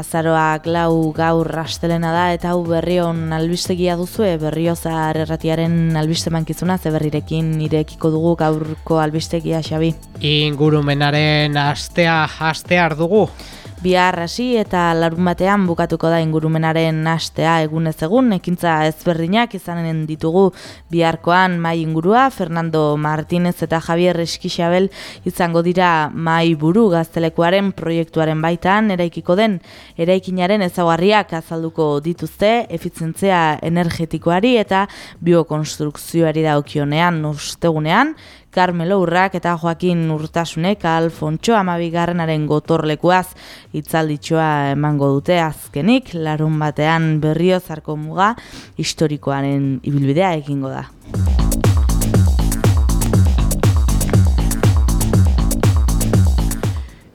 Azaroak lau gaur rastelena da eta hau berrion albistegia duzue berriozar erratiaren albiste mankizuna ze berrirekin irekiko dugu gaurko albistegia xabi. Ingurumenaren astea astear dugu. Bihar hasi eta larun batean bukatuko da ingurumenaren astea egunez egun, ekintza ezberdinak izanen ditugu biharkoan mai ingurua, Fernando Martínez eta Javier Eskixabel izango dira mai buru gaztelekuaren proiektuaren baitan, eraikiko den eraikinaren ezagarriak azalduko dituzte, efizientzia energetikoari eta biokonstrukzioari daukionean ustegunean, Carmelo Urrak eta Joaquin Urtasunek Alfontxo amabigarrenaren gotorlekuaz itzalditxoa emango dute azkenik, larun batean berrio zarko muga historikoaren ibilbidea egingo da.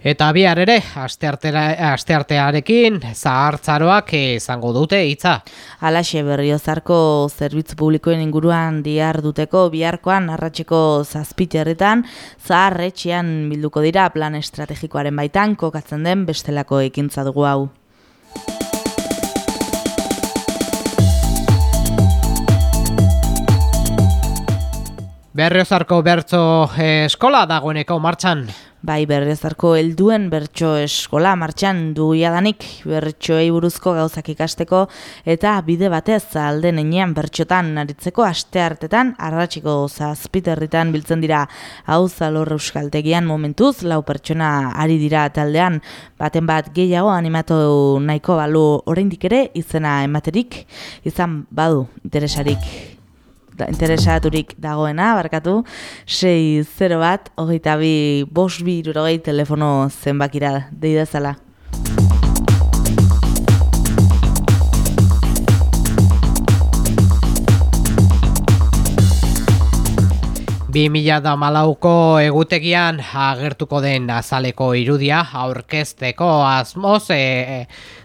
Eta bihar ere, asteartearekin zahartzaroak izango dute hitza. Alaxe berriozarko zerbitzu publikoen inguruan diar duteko biharkoan arratseko zazpiterritan zaharretxean bilduko dira plan estrategikoaren baitan kokatzen den bestelako ekintza dugu hau. Berriozarko bertzo eskola dagoeneko martxan. Bai, berrezarko helduen bertso eskola martxan duiadanik bertsoei buruzko gauzak ikasteko eta bide batez alde nenean bertxotan aritzeko aste hartetan arratxiko zazpiterritan biltzen dira. Hau zalor euskaltegian momentuz lau pertsona ari dira taldean. Baten bat gehiago animatu nahiko balu. Oraindik ere izena ematerik izan badu interesarik da, interesaturik dagoena, barkatu, 6-0 bat, hogeita bi, bos bi irurogei telefono zenbakira, deidazala. Bi mila da malauko egutegian agertuko den azaleko irudia aurkezteko asmoz e, e,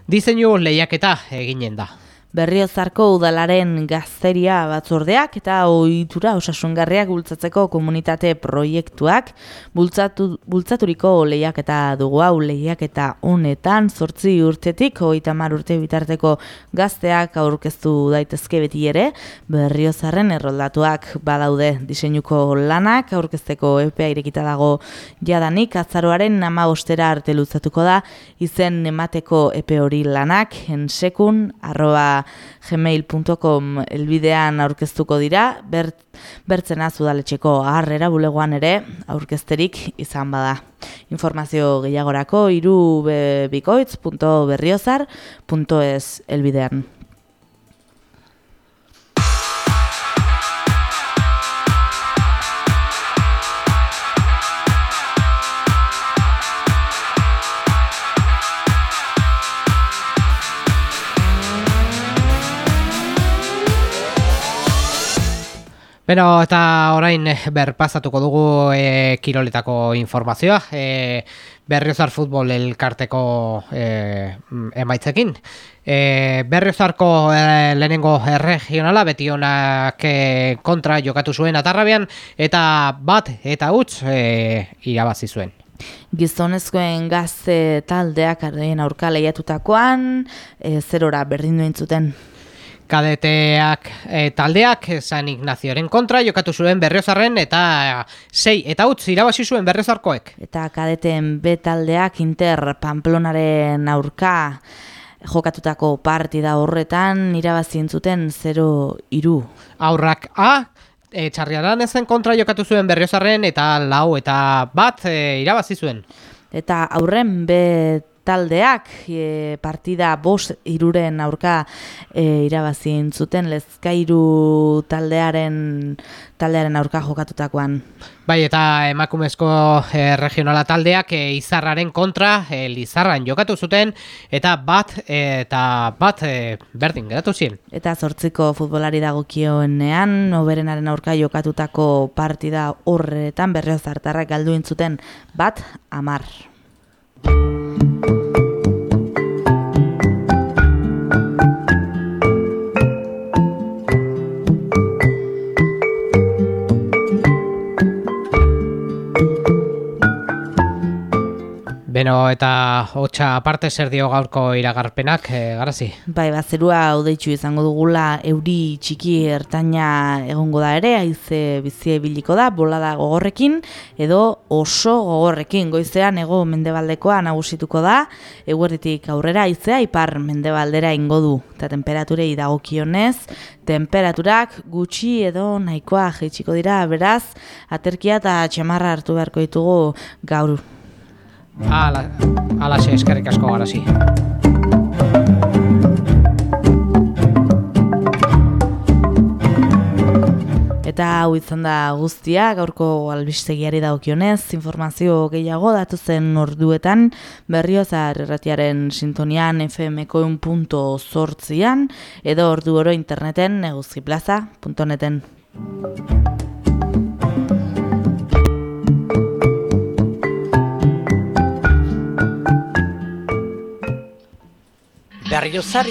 diseinu lehiaketa eginen da. Berriozarko udalaren gazteria batzordeak eta ohitura osasungarriak bultzatzeko komunitate proiektuak bultzatu, bultzaturiko lehiak eta dugu hau lehiak eta honetan zortzi urtetik hogeita mar urte bitarteko gazteak aurkeztu daitezke beti ere berriozarren erroldatuak badaude. Diseinuko lanak aurkezteko epea irekita dago jadanik azaroaren nama ostera arte lutzatuko da. Izen emateko epe hori lanak ensekun arroba gmail.com elbidean aurkeztuko dira, bert, bertzena zudaletxeko aharrera bulegoan ere aurkezterik izan bada. Informazio gehiagorako irubikoitz.berriozar.es elbidean. Beno, eta orain eh, berpazatuko dugu e, kiroletako informazioa, e, berriozar futbol elkarteko e, emaitzekin. E, berriozarko e, lehenengo erregionala beti honak e, kontra jokatu zuen atarrabian, eta bat eta utz e, irabazi zuen. Gizonezkoen gazte taldeak aurka lehiatutakoan, e, zerora berdin duen zuten kadeteak e, taldeak San Ignazioren kontra jokatu zuen berriozarren eta sei eta utz irabazi zuen berriozarkoek. Eta kadeten B taldeak Inter Pamplonaren aurka jokatutako partida horretan irabazi zuten 0 iru. Aurrak A, e, txarriaran ezen kontra jokatu zuen berriozarren eta lau eta bat e, irabazi zuen. Eta aurren B taldeak e, partida bos iruren aurka e, irabazien zuten lezkairu taldearen taldearen aurka jokatutakoan. Bai eta emakumezko e, regionala taldeak e, izarraren kontra e, lizarran jokatu zuten eta bat eta bat e, berdin geratu ziren. Eta zortziko futbolari dagokioenean oberenaren aurka jokatutako partida horretan berriozartarrak galdu zuten bat amar. Thank you. Beno, eta hotxa aparte zer dio gaurko iragarpenak, e, garazi? Bai, bat zerua odeitzu izango dugula euri txiki ertaina egongo da ere, haize bizia biliko da, bolada gogorrekin, edo oso gogorrekin, goizean ego mendebaldekoa nagusituko da, eguerditik aurrera haizea ipar mendebaldera ingo du, eta temperaturei dagokionez, temperaturak gutxi edo nahikoa jaitsiko dira, beraz, aterkia eta txamarra hartu beharko ditugu gaur Ala, ala xe, eskerrik asko garazi. Eta hau izan da guztia, gaurko albistegiari daukionez, informazio gehiago datu zen orduetan, berriozar erratiaren sintonian fmkoen.zortzian, edo ordu oro interneten neguzkiplaza.neten. Berriozar